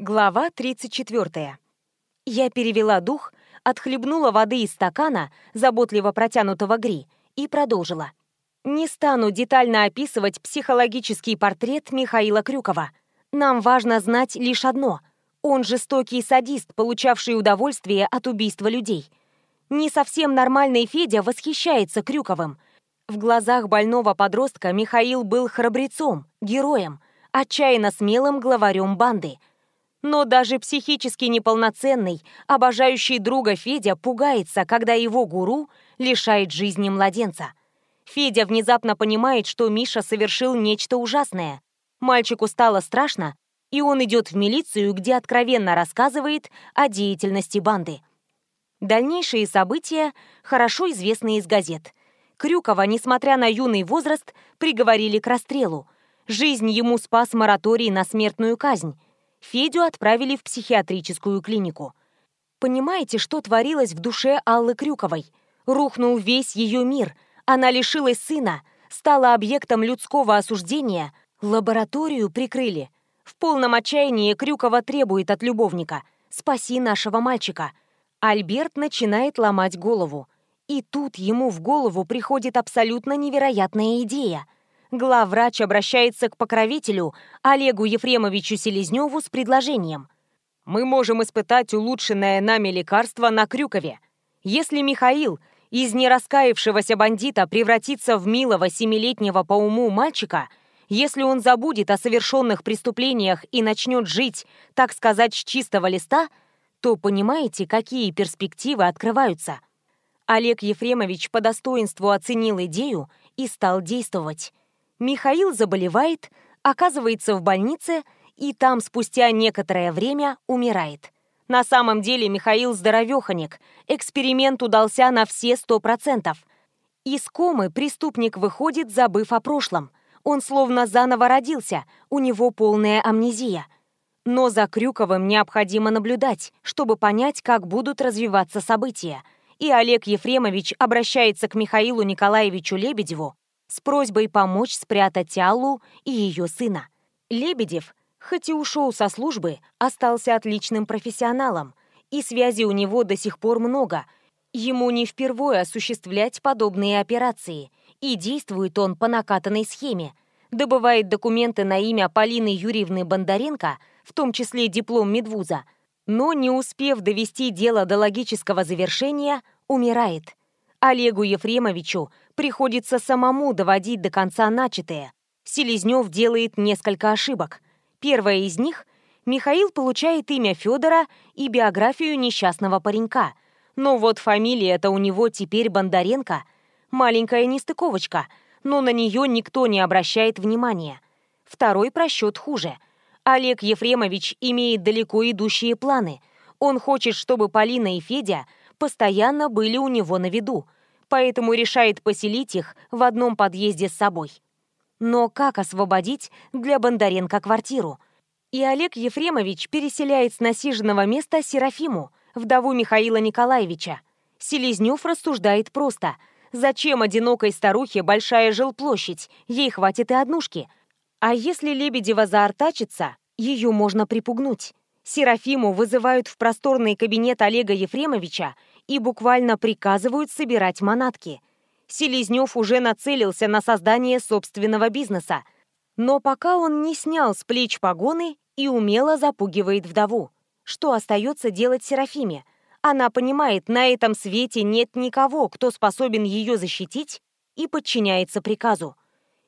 Глава 34. Я перевела дух, отхлебнула воды из стакана, заботливо протянутого Гри, и продолжила. Не стану детально описывать психологический портрет Михаила Крюкова. Нам важно знать лишь одно. Он жестокий садист, получавший удовольствие от убийства людей. Не совсем нормальный Федя восхищается Крюковым. В глазах больного подростка Михаил был храбрецом, героем, отчаянно смелым главарем банды – но даже психически неполноценный, обожающий друга Федя пугается, когда его гуру лишает жизни младенца. Федя внезапно понимает, что Миша совершил нечто ужасное. Мальчику стало страшно, и он идет в милицию, где откровенно рассказывает о деятельности банды. Дальнейшие события хорошо известны из газет. Крюкова, несмотря на юный возраст, приговорили к расстрелу. Жизнь ему спас мораторий на смертную казнь, Федю отправили в психиатрическую клинику. Понимаете, что творилось в душе Аллы Крюковой? Рухнул весь ее мир. Она лишилась сына, стала объектом людского осуждения, лабораторию прикрыли. В полном отчаянии Крюкова требует от любовника «Спаси нашего мальчика». Альберт начинает ломать голову. И тут ему в голову приходит абсолютно невероятная идея – главврач обращается к покровителю Олегу Ефремовичу Селезневу с предложением. «Мы можем испытать улучшенное нами лекарство на Крюкове. Если Михаил из нераскаявшегося бандита превратится в милого семилетнего по уму мальчика, если он забудет о совершенных преступлениях и начнет жить, так сказать, с чистого листа, то понимаете, какие перспективы открываются?» Олег Ефремович по достоинству оценил идею и стал действовать. Михаил заболевает, оказывается в больнице и там спустя некоторое время умирает. На самом деле Михаил здоровеханик, эксперимент удался на все сто процентов. Из комы преступник выходит, забыв о прошлом. Он словно заново родился, у него полная амнезия. Но за Крюковым необходимо наблюдать, чтобы понять, как будут развиваться события. И Олег Ефремович обращается к Михаилу Николаевичу Лебедеву с просьбой помочь спрятать Аллу и ее сына. Лебедев, хоть и ушел со службы, остался отличным профессионалом, и связи у него до сих пор много. Ему не впервые осуществлять подобные операции, и действует он по накатанной схеме. Добывает документы на имя Полины Юрьевны Бондаренко, в том числе диплом медвуза, но, не успев довести дело до логического завершения, умирает. Олегу Ефремовичу приходится самому доводить до конца начатое. Селезнев делает несколько ошибок. Первая из них – Михаил получает имя Федора и биографию несчастного паренька. Но вот фамилия-то у него теперь Бондаренко. Маленькая нестыковочка, но на нее никто не обращает внимания. Второй просчет хуже. Олег Ефремович имеет далеко идущие планы. Он хочет, чтобы Полина и Федя постоянно были у него на виду – поэтому решает поселить их в одном подъезде с собой. Но как освободить для Бондаренко квартиру? И Олег Ефремович переселяет с насиженного места Серафиму, вдову Михаила Николаевича. Селезнев рассуждает просто. Зачем одинокой старухе большая жилплощадь? Ей хватит и однушки. А если Лебедева заортачится, ее можно припугнуть. Серафиму вызывают в просторный кабинет Олега Ефремовича и буквально приказывают собирать манатки. Селезнев уже нацелился на создание собственного бизнеса. Но пока он не снял с плеч погоны и умело запугивает вдову. Что остается делать Серафиме? Она понимает, на этом свете нет никого, кто способен ее защитить и подчиняется приказу.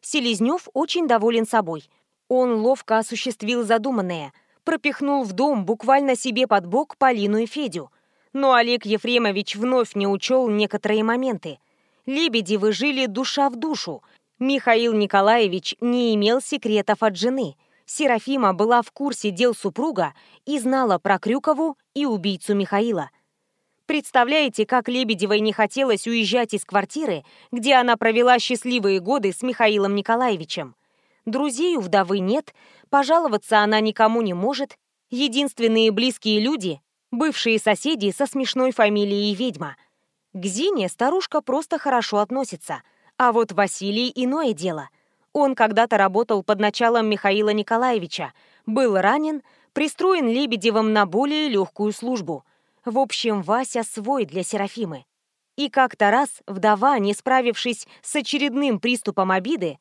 Селезнев очень доволен собой. Он ловко осуществил задуманное, пропихнул в дом буквально себе под бок Полину и Федю – но Олег Ефремович вновь не учел некоторые моменты. Лебедевы жили душа в душу. Михаил Николаевич не имел секретов от жены. Серафима была в курсе дел супруга и знала про Крюкову и убийцу Михаила. Представляете, как Лебедевой не хотелось уезжать из квартиры, где она провела счастливые годы с Михаилом Николаевичем. Друзей у вдовы нет, пожаловаться она никому не может. Единственные близкие люди бывшие соседи со смешной фамилией ведьма. К Зине старушка просто хорошо относится, а вот Василий иное дело. Он когда-то работал под началом Михаила Николаевича, был ранен, Пристроен Лебедевым на более легкую службу. В общем, Вася свой для Серафимы. И как-то раз вдова, не справившись с очередным приступом обиды,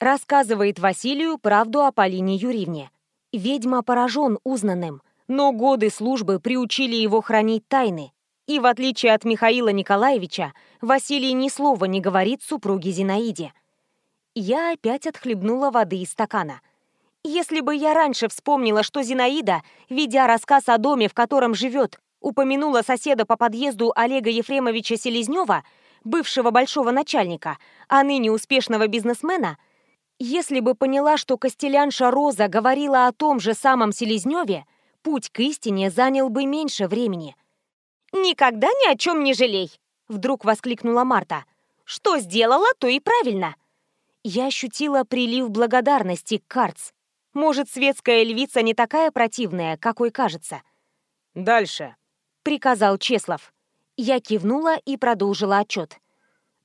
рассказывает Василию правду о Полине Юрьевне. Ведьма поражен узнанным, но годы службы приучили его хранить тайны. И в отличие от Михаила Николаевича, Василий ни слова не говорит супруге Зинаиде. Я опять отхлебнула воды из стакана. Если бы я раньше вспомнила, что Зинаида, ведя рассказ о доме, в котором живет, упомянула соседа по подъезду Олега Ефремовича Селезнева, бывшего большого начальника, а ныне успешного бизнесмена, если бы поняла, что Костелянша Роза говорила о том же самом Селезневе, путь к истине занял бы меньше времени. «Никогда ни о чем не жалей!» — вдруг воскликнула Марта. «Что сделала, то и правильно!» Я ощутила прилив благодарности к Карц. Может, светская львица не такая противная, какой кажется. «Дальше», — приказал Чеслов. Я кивнула и продолжила отчет.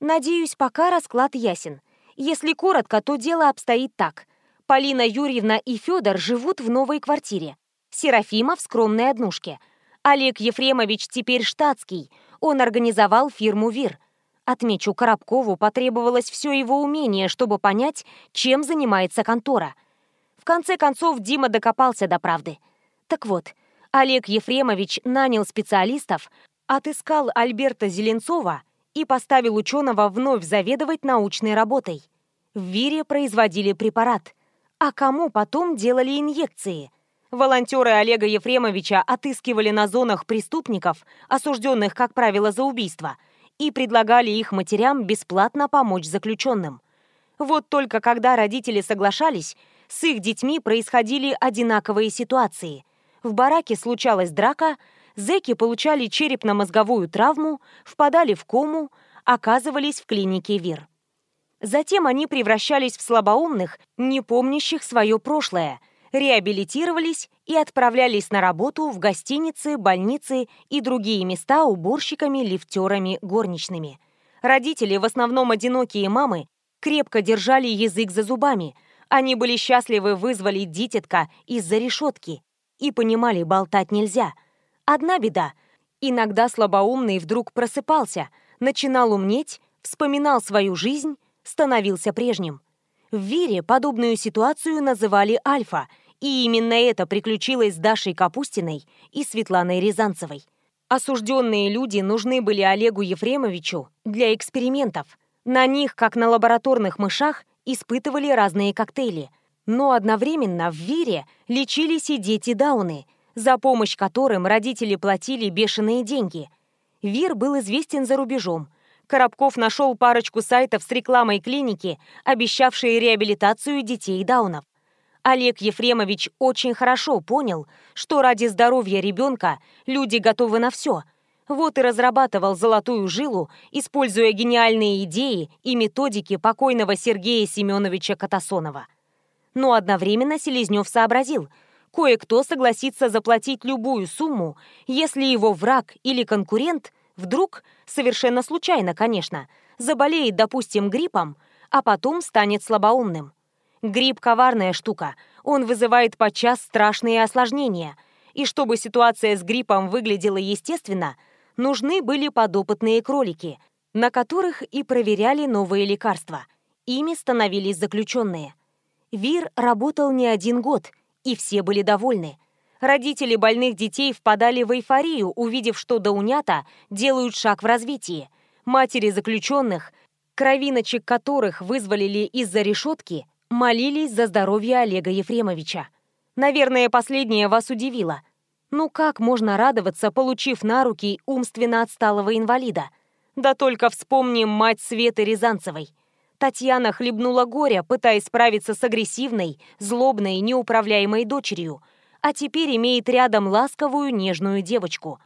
Надеюсь, пока расклад ясен. Если коротко, то дело обстоит так. Полина Юрьевна и Федор живут в новой квартире. Серафима в скромной однушке. Олег Ефремович теперь штатский. Он организовал фирму «Вир». Отмечу, Коробкову потребовалось все его умение, чтобы понять, чем занимается контора. В конце концов, Дима докопался до правды. Так вот, Олег Ефремович нанял специалистов, отыскал Альберта Зеленцова и поставил ученого вновь заведовать научной работой. В Вире производили препарат. А кому потом делали инъекции? Волонтеры Олега Ефремовича отыскивали на зонах преступников, осужденных, как правило, за убийство – и предлагали их матерям бесплатно помочь заключенным. Вот только когда родители соглашались, с их детьми происходили одинаковые ситуации. В бараке случалась драка, зэки получали черепно-мозговую травму, впадали в кому, оказывались в клинике ВИР. Затем они превращались в слабоумных, не помнящих свое прошлое – реабилитировались и отправлялись на работу в гостиницы, больницы и другие места уборщиками, лифтерами, горничными. Родители, в основном одинокие мамы, крепко держали язык за зубами. Они были счастливы вызволить дитятка из-за решетки и понимали, болтать нельзя. Одна беда. Иногда слабоумный вдруг просыпался, начинал умнеть, вспоминал свою жизнь, становился прежним. В Вире подобную ситуацию называли альфа – и именно это приключилось с Дашей Капустиной и Светланой Рязанцевой. Осужденные люди нужны были Олегу Ефремовичу для экспериментов. На них, как на лабораторных мышах, испытывали разные коктейли. Но одновременно в Вире лечились и дети Дауны, за помощь которым родители платили бешеные деньги. Вир был известен за рубежом. Коробков нашел парочку сайтов с рекламой клиники, обещавшие реабилитацию детей Даунов. Олег Ефремович очень хорошо понял, что ради здоровья ребенка люди готовы на все. Вот и разрабатывал золотую жилу, используя гениальные идеи и методики покойного Сергея Семеновича Катасонова. Но одновременно Селезнев сообразил, кое-кто согласится заплатить любую сумму, если его враг или конкурент вдруг, совершенно случайно, конечно, заболеет, допустим, гриппом, а потом станет слабоумным. Грипп – коварная штука. Он вызывает подчас страшные осложнения. И чтобы ситуация с гриппом выглядела естественно, нужны были подопытные кролики, на которых и проверяли новые лекарства. Ими становились заключенные. ВИР работал не один год, и все были довольны. Родители больных детей впадали в эйфорию, увидев, что даунята делают шаг в развитии. Матери заключенных, кровиночек которых вызволили из-за решетки, молились за здоровье Олега Ефремовича. Наверное, последнее вас удивило. Ну как можно радоваться, получив на руки умственно отсталого инвалида? Да только вспомним мать Светы Рязанцевой. Татьяна хлебнула горя, пытаясь справиться с агрессивной, злобной, неуправляемой дочерью, а теперь имеет рядом ласковую, нежную девочку.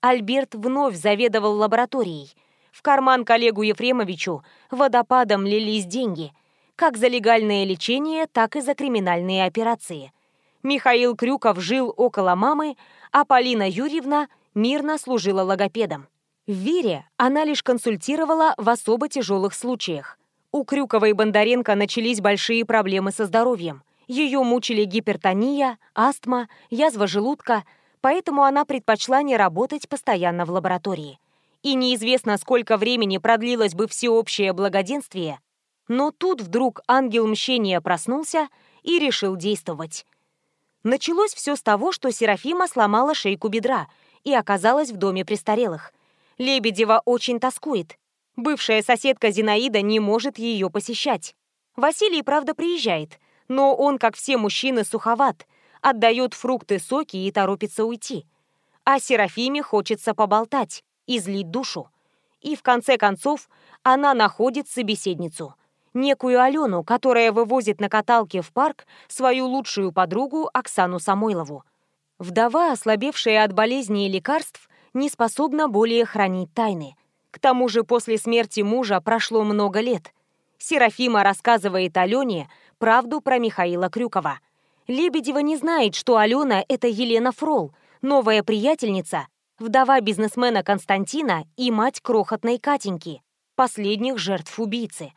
Альберт вновь заведовал лабораторией. В карман коллегу Ефремовичу водопадом лились деньги – как за легальное лечение, так и за криминальные операции. Михаил Крюков жил около мамы, а Полина Юрьевна мирно служила логопедом. В Вире она лишь консультировала в особо тяжелых случаях. У Крюкова и Бондаренко начались большие проблемы со здоровьем. Ее мучили гипертония, астма, язва желудка, поэтому она предпочла не работать постоянно в лаборатории. И неизвестно, сколько времени продлилось бы всеобщее благоденствие, но тут вдруг ангел мщения проснулся и решил действовать. Началось все с того, что Серафима сломала шейку бедра и оказалась в доме престарелых. Лебедева очень тоскует. Бывшая соседка Зинаида не может ее посещать. Василий, правда, приезжает, но он, как все мужчины, суховат, отдает фрукты, соки и торопится уйти. А Серафиме хочется поболтать, излить душу. И в конце концов она находит собеседницу. Некую Алену, которая вывозит на каталке в парк свою лучшую подругу Оксану Самойлову. Вдова, ослабевшая от болезней и лекарств, не способна более хранить тайны. К тому же после смерти мужа прошло много лет. Серафима рассказывает Алене правду про Михаила Крюкова. Лебедева не знает, что Алена – это Елена Фрол, новая приятельница, вдова бизнесмена Константина и мать крохотной Катеньки, последних жертв убийцы.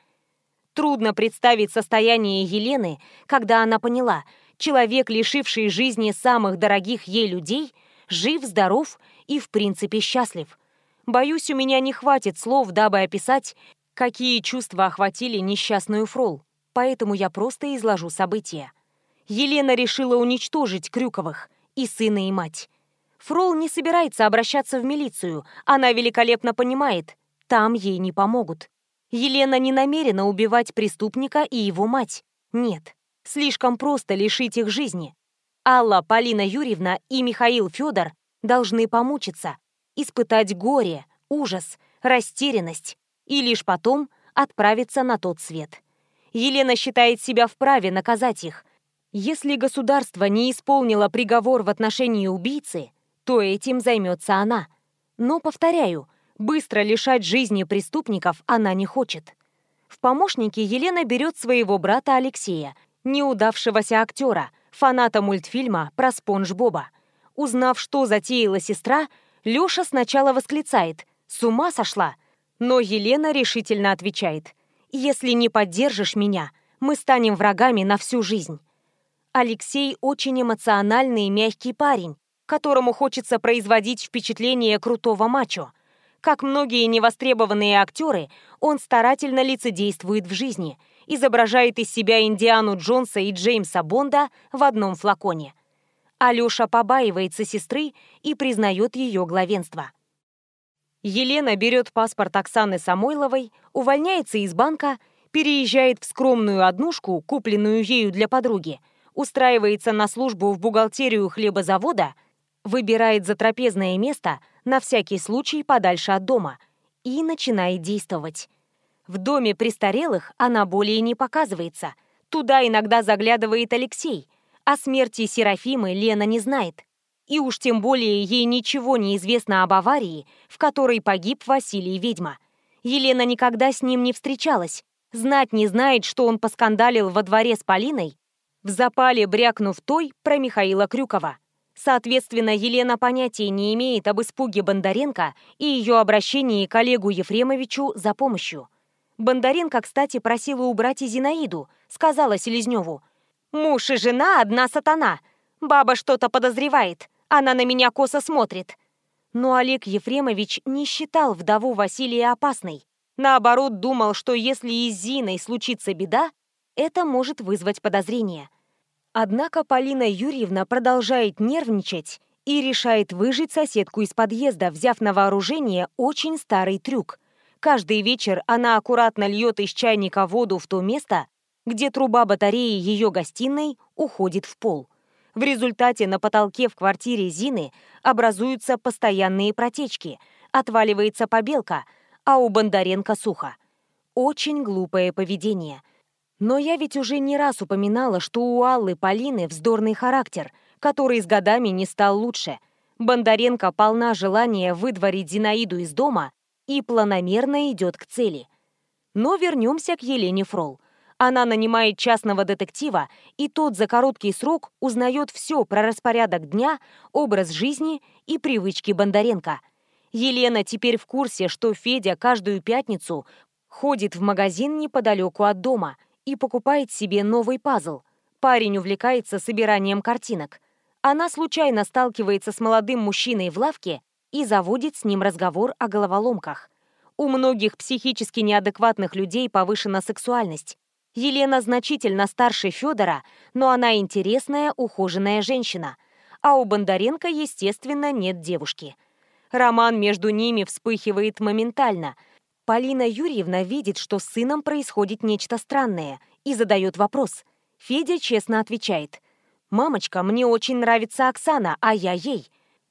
Трудно представить состояние Елены, когда она поняла, человек, лишивший жизни самых дорогих ей людей, жив, здоров и, в принципе, счастлив. Боюсь, у меня не хватит слов, дабы описать, какие чувства охватили несчастную Фрол, поэтому я просто изложу события. Елена решила уничтожить Крюковых, и сына, и мать. Фрол не собирается обращаться в милицию, она великолепно понимает, там ей не помогут. Елена не намерена убивать преступника и его мать. Нет, слишком просто лишить их жизни. Алла, Полина Юрьевна и Михаил Федор должны помучиться, испытать горе, ужас, растерянность и лишь потом отправиться на тот свет. Елена считает себя вправе наказать их. Если государство не исполнило приговор в отношении убийцы, то этим займется она. Но, повторяю, быстро лишать жизни преступников она не хочет. В помощники Елена берет своего брата Алексея, неудавшегося актера, фаната мультфильма про Спонж Боба. Узнав, что затеяла сестра, Лёша сначала восклицает «С ума сошла!», но Елена решительно отвечает «Если не поддержишь меня, мы станем врагами на всю жизнь». Алексей очень эмоциональный и мягкий парень, которому хочется производить впечатление крутого мачо. Как многие невостребованные актеры, он старательно лицедействует в жизни, изображает из себя Индиану Джонса и Джеймса Бонда в одном флаконе – Алёша побаивается сестры и признает ее главенство. Елена берет паспорт Оксаны Самойловой, увольняется из банка, переезжает в скромную однушку, купленную ею для подруги, устраивается на службу в бухгалтерию хлебозавода, выбирает затрапезное место, на всякий случай подальше от дома, и начинает действовать. В доме престарелых она более не показывается. Туда иногда заглядывает Алексей, о смерти Серафимы Лена не знает. И уж тем более ей ничего не известно об аварии, в которой погиб Василий Ведьма. Елена никогда с ним не встречалась, знать не знает, что он поскандалил во дворе с Полиной, в запале брякнув той про Михаила Крюкова. Соответственно, Елена понятия не имеет об испуге Бондаренко и ее обращении к Олегу Ефремовичу за помощью. Бондаренко, кстати, просила убрать и Зинаиду, сказала Селезневу – Муж и жена одна сатана. Баба что-то подозревает. Она на меня косо смотрит. Но Олег Ефремович не считал вдову Василия опасной. Наоборот, думал, что если и с Зиной случится беда, это может вызвать подозрение. Однако Полина Юрьевна продолжает нервничать и решает выжить соседку из подъезда, взяв на вооружение очень старый трюк. Каждый вечер она аккуратно льет из чайника воду в то место, где труба батареи ее гостиной уходит в пол. В результате на потолке в квартире Зины образуются постоянные протечки, отваливается побелка, а у Бондаренко сухо. Очень глупое поведение. Но я ведь уже не раз упоминала, что у Аллы Полины вздорный характер, который с годами не стал лучше. Бондаренко полна желания выдворить Зинаиду из дома и планомерно идет к цели. Но вернемся к Елене Фрол. Она нанимает частного детектива, и тот за короткий срок узнает все про распорядок дня, образ жизни и привычки Бондаренко. Елена теперь в курсе, что Федя каждую пятницу ходит в магазин неподалеку от дома и покупает себе новый пазл. Парень увлекается собиранием картинок. Она случайно сталкивается с молодым мужчиной в лавке и заводит с ним разговор о головоломках. У многих психически неадекватных людей повышена сексуальность. Елена значительно старше Федора, но она интересная, ухоженная женщина. А у Бондаренко, естественно, нет девушки. Роман между ними вспыхивает моментально. Полина Юрьевна видит, что с сыном происходит нечто странное, и задает вопрос. Федя честно отвечает. «Мамочка, мне очень нравится Оксана, а я ей».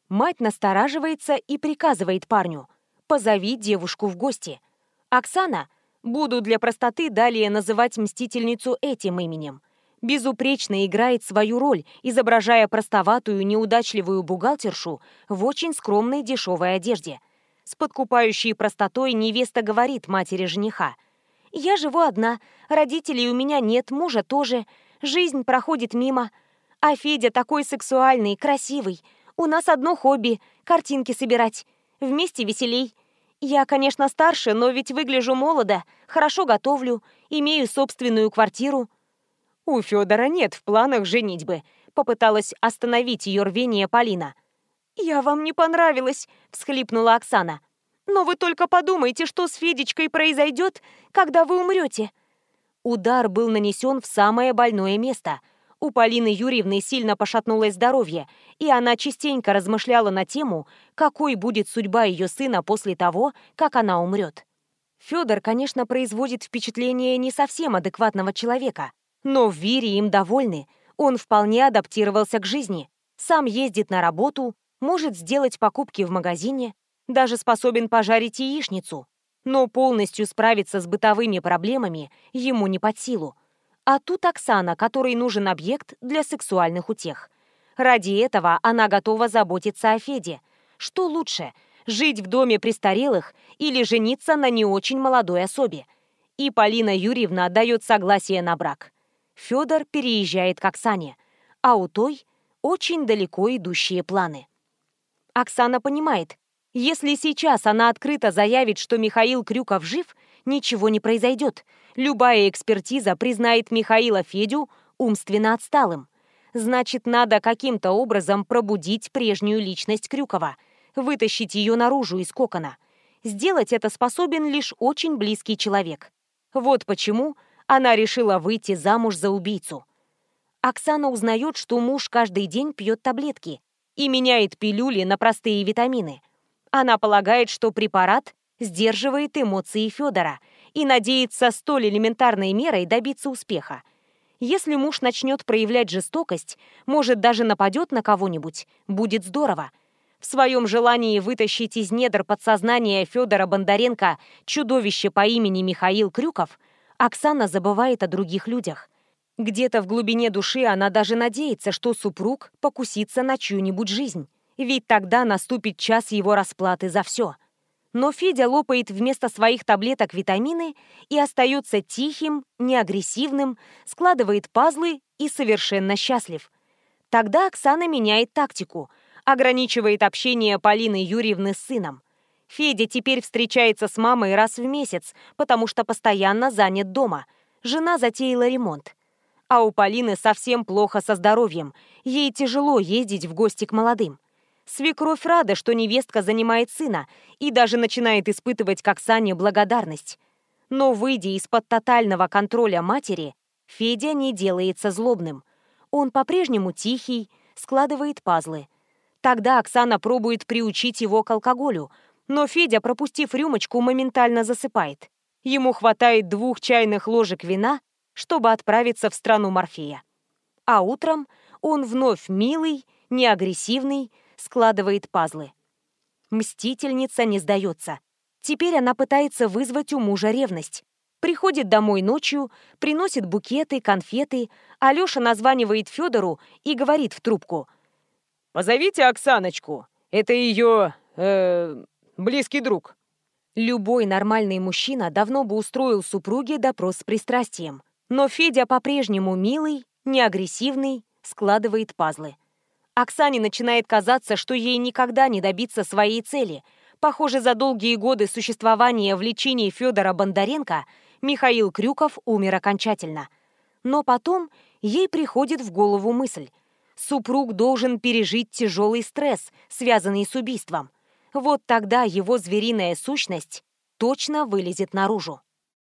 Мать настораживается и приказывает парню. «Позови девушку в гости». Оксана, буду для простоты далее называть мстительницу этим именем, безупречно играет свою роль, изображая простоватую, неудачливую бухгалтершу в очень скромной дешевой одежде. С подкупающей простотой невеста говорит матери жениха. «Я живу одна, родителей у меня нет, мужа тоже, жизнь проходит мимо. А Федя такой сексуальный, красивый. У нас одно хобби — картинки собирать. Вместе веселей. Я, конечно, старше, но ведь выгляжу молодо, хорошо готовлю, имею собственную квартиру». «У Федора нет в планах женитьбы», — попыталась остановить ее рвение Полина. «Я вам не понравилась», — всхлипнула Оксана. «Но вы только подумайте, что с Федечкой произойдет, когда вы умрете». Удар был нанесен в самое больное место. У Полины Юрьевны сильно пошатнулось здоровье, и она частенько размышляла на тему, какой будет судьба ее сына после того, как она умрет. Федор, конечно, производит впечатление не совсем адекватного человека, но в Вире им довольны. Он вполне адаптировался к жизни. Сам ездит на работу, может сделать покупки в магазине, даже способен пожарить яичницу но полностью справиться с бытовыми проблемами ему не под силу. А тут Оксана, которой нужен объект для сексуальных утех. Ради этого она готова заботиться о Феде. Что лучше, жить в доме престарелых или жениться на не очень молодой особе? И Полина Юрьевна дает согласие на брак. Федор переезжает к Оксане, а у той очень далеко идущие планы. Оксана понимает, если сейчас она открыто заявит, что Михаил Крюков жив, ничего не произойдет. Любая экспертиза признает Михаила Федю умственно отсталым. Значит, надо каким-то образом пробудить прежнюю личность Крюкова, вытащить ее наружу из кокона. Сделать это способен лишь очень близкий человек. Вот почему она решила выйти замуж за убийцу. Оксана узнает, что муж каждый день пьет таблетки и меняет пилюли на простые витамины – она полагает, что препарат сдерживает эмоции Федора и надеется столь элементарной мерой добиться успеха. Если муж начнет проявлять жестокость, может, даже нападет на кого-нибудь, будет здорово. В своем желании вытащить из недр подсознания Федора Бондаренко чудовище по имени Михаил Крюков, Оксана забывает о других людях. Где-то в глубине души она даже надеется, что супруг покусится на чью-нибудь жизнь ведь тогда наступит час его расплаты за все. Но Федя лопает вместо своих таблеток витамины и остается тихим, неагрессивным, складывает пазлы и совершенно счастлив. Тогда Оксана меняет тактику, ограничивает общение Полины Юрьевны с сыном. Федя теперь встречается с мамой раз в месяц, потому что постоянно занят дома. Жена затеяла ремонт. А у Полины совсем плохо со здоровьем. Ей тяжело ездить в гости к молодым. Свекровь рада, что невестка занимает сына, и даже начинает испытывать к Оксане благодарность. Но, выйдя из-под тотального контроля матери, Федя не делается злобным. Он по-прежнему тихий, складывает пазлы. Тогда Оксана пробует приучить его к алкоголю, но Федя, пропустив рюмочку, моментально засыпает. Ему хватает двух чайных ложек вина, чтобы отправиться в страну Морфея. А утром он вновь милый, неагрессивный, складывает пазлы. Мстительница не сдается. Теперь она пытается вызвать у мужа ревность. Приходит домой ночью, приносит букеты, конфеты. Алёша названивает Федору и говорит в трубку. «Позовите Оксаночку. Это ее... Э, близкий друг». Любой нормальный мужчина давно бы устроил супруге допрос с пристрастием. Но Федя по-прежнему милый, неагрессивный, складывает пазлы. Оксане начинает казаться, что ей никогда не добиться своей цели. Похоже, за долгие годы существования в лечении Федора Бондаренко Михаил Крюков умер окончательно. Но потом ей приходит в голову мысль. Супруг должен пережить тяжелый стресс, связанный с убийством. Вот тогда его звериная сущность точно вылезет наружу.